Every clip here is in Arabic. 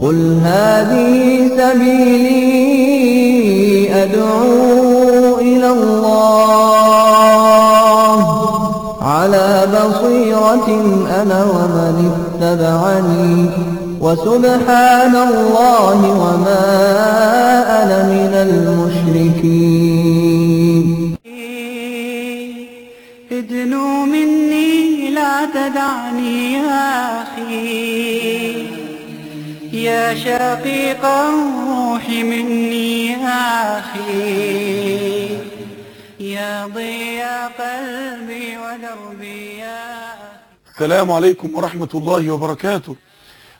قل هذه سبيلي أدعو إلى الله على بصيرة أنا ومن اتبعني وسبحان الله وما أنا من المشركين. ادنو مني لا تدعني أخي يا شقيق الروح مني أخي. يا ضياء قلبي ودربي يا السلام عليكم ورحمة الله وبركاته.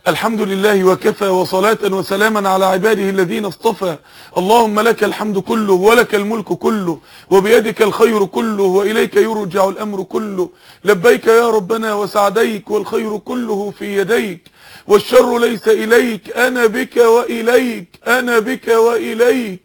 الحمد لله وكفى وصلاة وسلاما على عباده الذين اصطفى. اللهم لك الحمد كله ولك الملك كله وبيدك الخير كله وإليك يرجع الأمر كله. لبيك يا ربنا وسعديك والخير كله في يديك. والشر ليس إليك. أنا بك وإليك. أنا بك وإليك.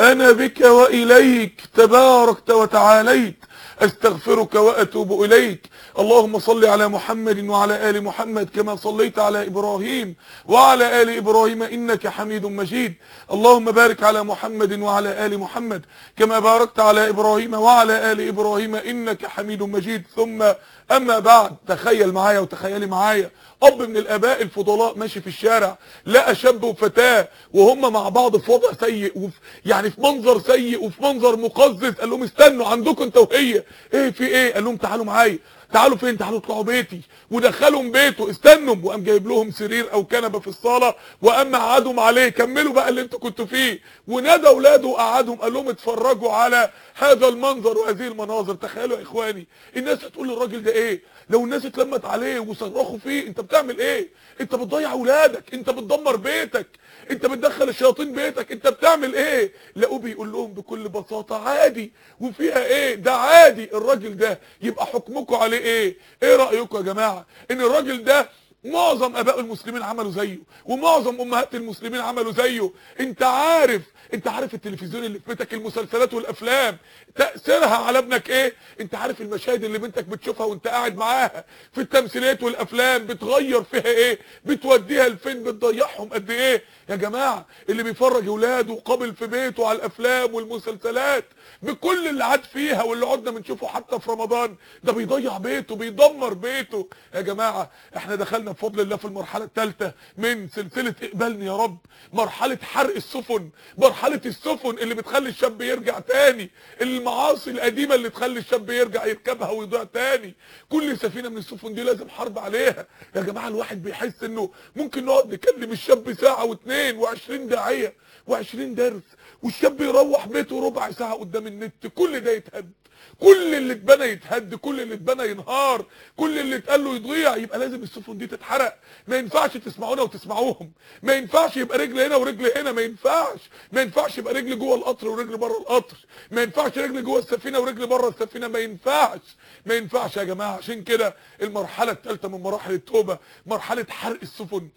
أنا بك وإليك. تباركت وتعاليت. أستغفرك وأتوب إليك. اللهم صل على محمد وعلى آل محمد كما صليت على إبراهيم وعلى آل إبراهيم إنك حميد مجيد. اللهم بارك على محمد وعلى آل محمد كما باركت على إبراهيم وعلى آل إبراهيم إنك حميد مجيد. ثم أما بعد تخيل معايا وتخيلي معايا. أب من الآباء الفضلاء ماشي في الشارع لقى شاب وفتاه وهم مع بعض في وضع سيء وفي يعني في منظر سيء وفي منظر مقزز. قال لهم استنوا عندكم انت وهي إيه في إيه؟ قال لهم تعالوا معايا. تعالوا فين؟ تعالوا اطلعوا بيتي. ودخلهم بيته استنوا. وقام جايب لهم سرير أو كنبة في الصالة. وقام قعدهم عليه. كملوا بقى اللي أنتوا كنتوا فيه. ونادى أولاده وقعدهم. قال لهم اتفرجوا على هذا المنظر وهذه المناظر. تخيلوا يا إخواني الناس هتقول للراجل ده إيه؟ لو الناس اتلمت عليه وصرخوا فيه أنت بتعمل إيه؟ أنت بتضيع أولادك. أنت بتدمر بيتك. أنت بتدخل الشياطين بيتك. أنت بتعمل إيه؟ لقوه بيقول لهم بكل بساطة عادي. وفيها إيه؟ ده عادي. الراجل ده يبقى حكمكم عليه. إيه؟ إيه رأيكم يا جماعة؟ ان الراجل ده معظم آباء المسلمين عملوا زيه ومعظم أمهات المسلمين عملوا زيه. انت عارف انت عارف التلفزيون اللي في بيتك المسلسلات والأفلام. تأثيرها على ابنك إيه؟ انت عارف المشاهد اللي بنتك بتشوفها وانت قاعد معاها في التمثيليات والأفلام بتغير فيها إيه؟ بتوديها لفين بتضيعهم قد إيه؟ يا جماعة اللي بيفرج اولاده قابل في بيته على الأفلام والمسلسلات بكل اللي عاد فيها واللي قعدنا بنشوفه حتى في رمضان ده بيضيع بيته بيدمر بيته. يا جماعة إحنا دخلنا بفضل الله في المرحلة الثالثة من سلسلة اقبلني يا رب مرحلة حرق السفن مرحلة السفن اللي بتخلي الشاب يرجع تاني المعاصي القديمة اللي تخلي الشاب يرجع يركبها ويضيع تاني. كل سفينه من السفن دي لازم حرب عليها. يا جماعة الواحد بيحس إنه ممكن نقعد نكلم الشاب ساعة واثنين وعشرين داعيه وعشرين درس والشاب يروح بيته ربع ساعة قدام النت كل ده يتهد. كل اللي اتبنى يتهد كل اللي اتبنى ينهار كل اللي اتقال له يضيع. يبقى لازم السفن دي تتحرق. ما ينفعش تسمعونا وتسمعوهم. ما ينفعش يبقى رجل هنا ورجل هنا. ما ينفعش. ما ينفعش يبقى رجل جوه القطر ورجل بره القطر. ما ينفعش رجل جوه السفينة ورجل بره السفينة. ما ينفعش. ما ينفعش يا جماعة. عشان كده المرحلة الثالثة من مراحل التوبة مرحلة حرق السفن.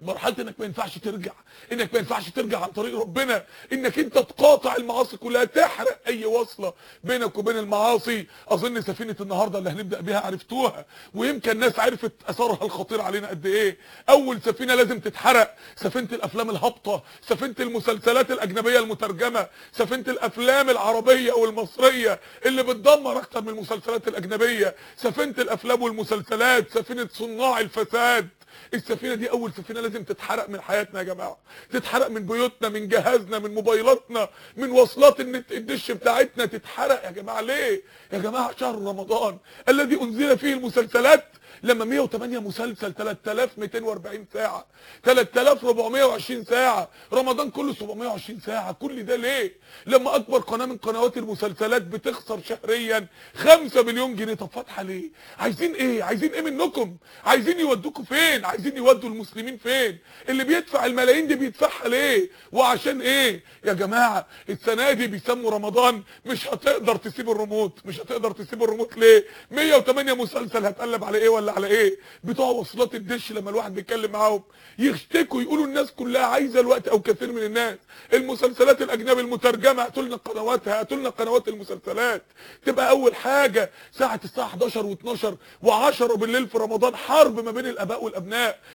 مرحلة إنك ما ينفعش ترجع إنك ما ينفعش ترجع عن طريق ربنا إنك أنت تقاطع المعاصي كلها تحرق أي وصلة بينك وبين المعاصي. أظن سفينة النهارده اللي هنبدأ بيها عرفتوها ويمكن الناس عرفت أثرها الخطير علينا قد إيه. أول سفينة لازم تتحرق سفينة الأفلام الهابطة سفينة المسلسلات الأجنبية المترجمة سفينة الأفلام العربية والمصريه اللي بتدمر أكتر من المسلسلات الأجنبية سفينة الأفلام والمسلسلات سفينة صناع الفساد. السفينة دي أول سفينة لازم تتحرق من حياتنا يا جماعة. تتحرق من بيوتنا من جهازنا من موبايلاتنا من وصلات النت الدش بتاعتنا تتحرق. يا جماعة ليه؟ يا جماعة شهر رمضان الذي أنزل فيه المسلسلات لما 108 مسلسل 3240 ساعة 3420 ساعة رمضان كله 720 ساعة كل ده ليه؟ لما أكبر قناة من قنوات المسلسلات بتخسر شهريا 5 مليون جنيه. طب فاتحة ليه؟ عايزين إيه؟ عايزين إيه منكم؟ عايزين يودوكوا فين؟ عايزين يودوا المسلمين فين؟ اللي بيدفع الملايين دي بيدفعها ليه؟ وعشان إيه؟ يا جماعة السنة دي بيسموا رمضان مش هتقدر تسيب الريموت مش هتقدر تسيب الريموت ليه؟ 108 مسلسل هتقلب على إيه؟ ولا على إيه؟ بتوع وصلات الدش لما الواحد بيتكلم معاهم يشتكوا يقولوا الناس كلها عايزة الوقت أو كثير من الناس. المسلسلات الاجنبي المترجمة هاتوا لنا قنواتها هاتوا لنا قنوات المسلسلات. تبقى أول حاجة ساعة الساعة 11 و12 و10 بالليل في رمضان حرب ما بين الآباء والأبناء.